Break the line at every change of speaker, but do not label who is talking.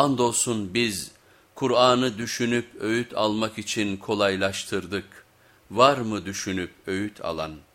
Andolsun biz Kur'an'ı düşünüp öğüt almak için kolaylaştırdık. Var mı düşünüp öğüt alan?''